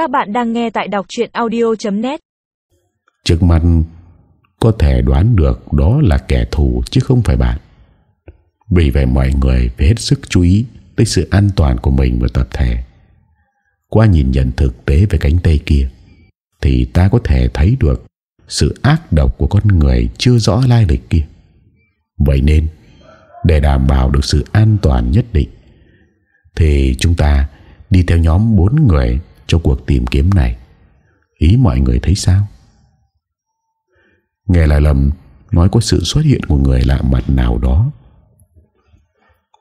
Các bạn đang nghe tại đọc chuyện audio.net Trước mặt có thể đoán được đó là kẻ thù chứ không phải bạn. Vì vậy mọi người phải hết sức chú ý tới sự an toàn của mình và tập thể. Qua nhìn nhận thực tế về cánh tay kia, thì ta có thể thấy được sự ác độc của con người chưa rõ lai lịch kia. Vậy nên, để đảm bảo được sự an toàn nhất định, thì chúng ta đi theo nhóm bốn người cho cuộc tìm kiếm này. Ý mọi người thấy sao? Nghe là lầm nói có sự xuất hiện của người lạ mặt nào đó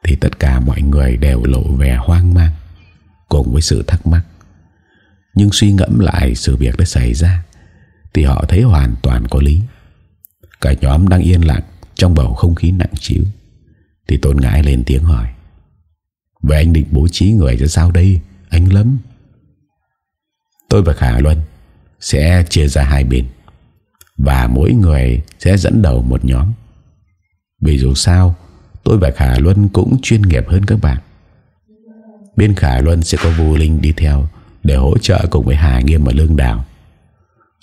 thì tất cả mọi người đều lộ vẻ hoang mang cùng với sự thắc mắc. Nhưng suy ngẫm lại sự việc đã xảy ra thì họ thấy hoàn toàn có lý. Cả nhóm đang yên lặng trong bầu không khí nặng trĩu thì Tôn Ngãi lên tiếng hỏi: "Vậy anh định bố trí người ra sao đây, anh Lâm?" Tôi và Khả Luân sẽ chia ra hai bên và mỗi người sẽ dẫn đầu một nhóm. Vì dù sao, tôi và Khả Luân cũng chuyên nghiệp hơn các bạn. Bên Khả Luân sẽ có Vũ Linh đi theo để hỗ trợ cùng với Hà Nghiêm và Lương Đào.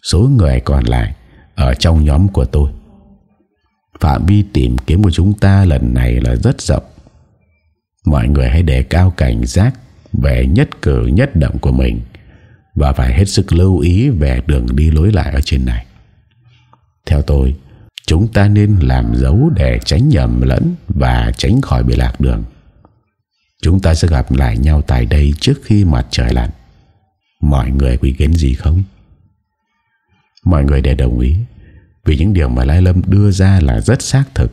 Số người còn lại ở trong nhóm của tôi. Phạm vi tìm kiếm của chúng ta lần này là rất rộng. Mọi người hãy đề cao cảnh giác về nhất cử nhất động của mình và phải hết sức lưu ý về đường đi lối lại ở trên này. Theo tôi, chúng ta nên làm dấu để tránh nhầm lẫn và tránh khỏi bị lạc đường. Chúng ta sẽ gặp lại nhau tại đây trước khi mặt trời lặn. Mọi người có ý kiến gì không? Mọi người đều đồng ý vì những điều mà Lai Lâm đưa ra là rất xác thực.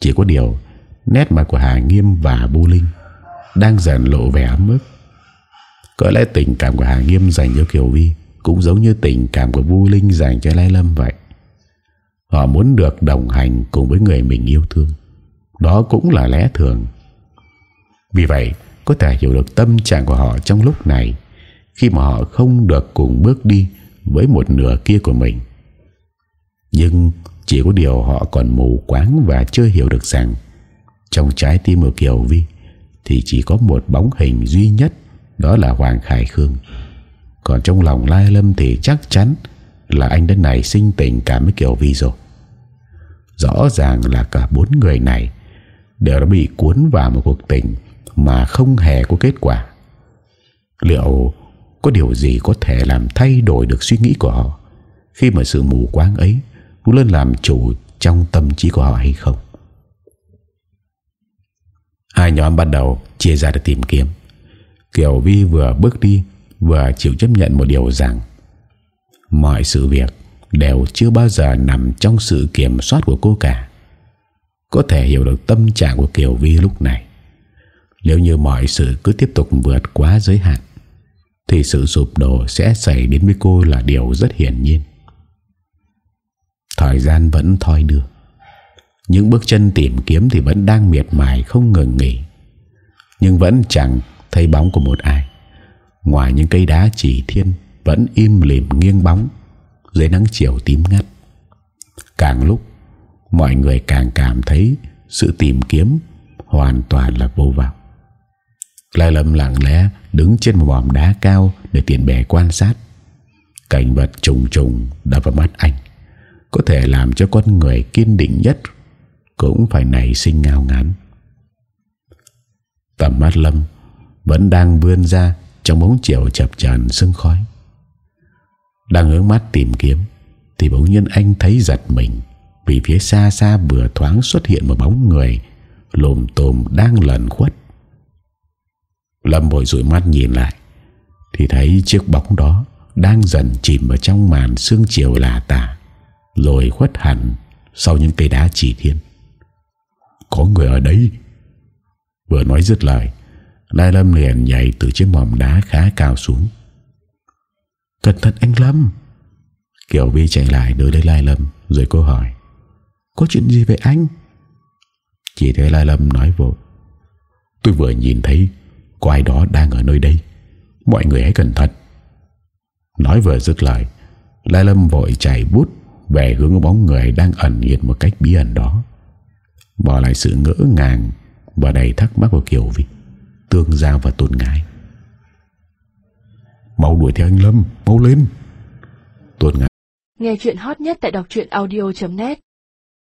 Chỉ có điều nét mặt của Hà Nghiêm và Bu Linh đang dần lộ vẻ ấm ức. Có lẽ tình cảm của Hà Nghiêm dành cho Kiều Vi cũng giống như tình cảm của Vu Linh dành cho Lai Lâm vậy. Họ muốn được đồng hành cùng với người mình yêu thương. Đó cũng là lẽ thường. Vì vậy, có thể hiểu được tâm trạng của họ trong lúc này khi mà họ không được cùng bước đi với một nửa kia của mình. Nhưng chỉ có điều họ còn mù quáng và chưa hiểu được rằng trong trái tim của Kiều Vi thì chỉ có một bóng hình duy nhất đó là Hoàng Khải Khương. Còn trong lòng Lai Lâm thì chắc chắn là anh đến này sinh tình cảm với Kiều Vi rồi. Rõ ràng là cả bốn người này đều đã bị cuốn vào một cuộc tình mà không hề có kết quả. Liệu có điều gì có thể làm thay đổi được suy nghĩ của họ khi mà sự mù quáng ấy cũng lên làm chủ trong tâm trí của họ hay không? Hai nhóm bắt đầu chia ra để tìm kiếm. Kiều Vi vừa bước đi vừa chịu chấp nhận một điều rằng mọi sự việc đều chưa bao giờ nằm trong sự kiểm soát của cô cả. Có thể hiểu được tâm trạng của Kiều Vi lúc này. Nếu như mọi sự cứ tiếp tục vượt quá giới hạn, thì sự sụp đổ sẽ xảy đến với cô là điều rất hiển nhiên. Thời gian vẫn thoi đưa. Những bước chân tìm kiếm thì vẫn đang miệt mài không ngừng nghỉ. Nhưng vẫn chẳng thấy bóng của một ai. Ngoài những cây đá chỉ thiên vẫn im lìm nghiêng bóng dưới nắng chiều tím ngắt. Càng lúc mọi người càng cảm thấy sự tìm kiếm hoàn toàn là vô vọng. Lai Lâm lặng lẽ đứng trên một mỏm đá cao để tiện bè quan sát. Cảnh vật trùng trùng đập vào mắt anh, có thể làm cho con người kiên định nhất cũng phải nảy sinh ngao ngán. Tầm mắt Lâm vẫn đang vươn ra trong bóng chiều chập tràn sương khói. Đang hướng mắt tìm kiếm thì bỗng nhiên anh thấy giật mình vì phía xa xa vừa thoáng xuất hiện một bóng người lồm tồm đang lẩn khuất. Lâm vội rụi mắt nhìn lại thì thấy chiếc bóng đó đang dần chìm vào trong màn sương chiều lạ tả rồi khuất hẳn sau những cây đá chỉ thiên. Có người ở đây. Vừa nói dứt lời, Lai Lâm liền nhảy từ chiếc mỏm đá khá cao xuống. Cẩn thận anh Lâm. Kiều Vi chạy lại đỡ lấy Lai Lâm rồi cô hỏi. Có chuyện gì vậy anh? Chỉ thấy Lai Lâm nói vội. Tôi vừa nhìn thấy có ai đó đang ở nơi đây. Mọi người hãy cẩn thận. Nói vừa dứt lời, Lai Lâm vội chạy bút về hướng bóng người đang ẩn hiện một cách bí ẩn đó. Bỏ lại sự ngỡ ngàng và đầy thắc mắc của Kiều Vi, Tương Giao và Tôn Ngãi. Mau đuổi theo anh Lâm, Mau lên. Tôn ngã Nghe chuyện hot nhất tại đọc truyện audio.net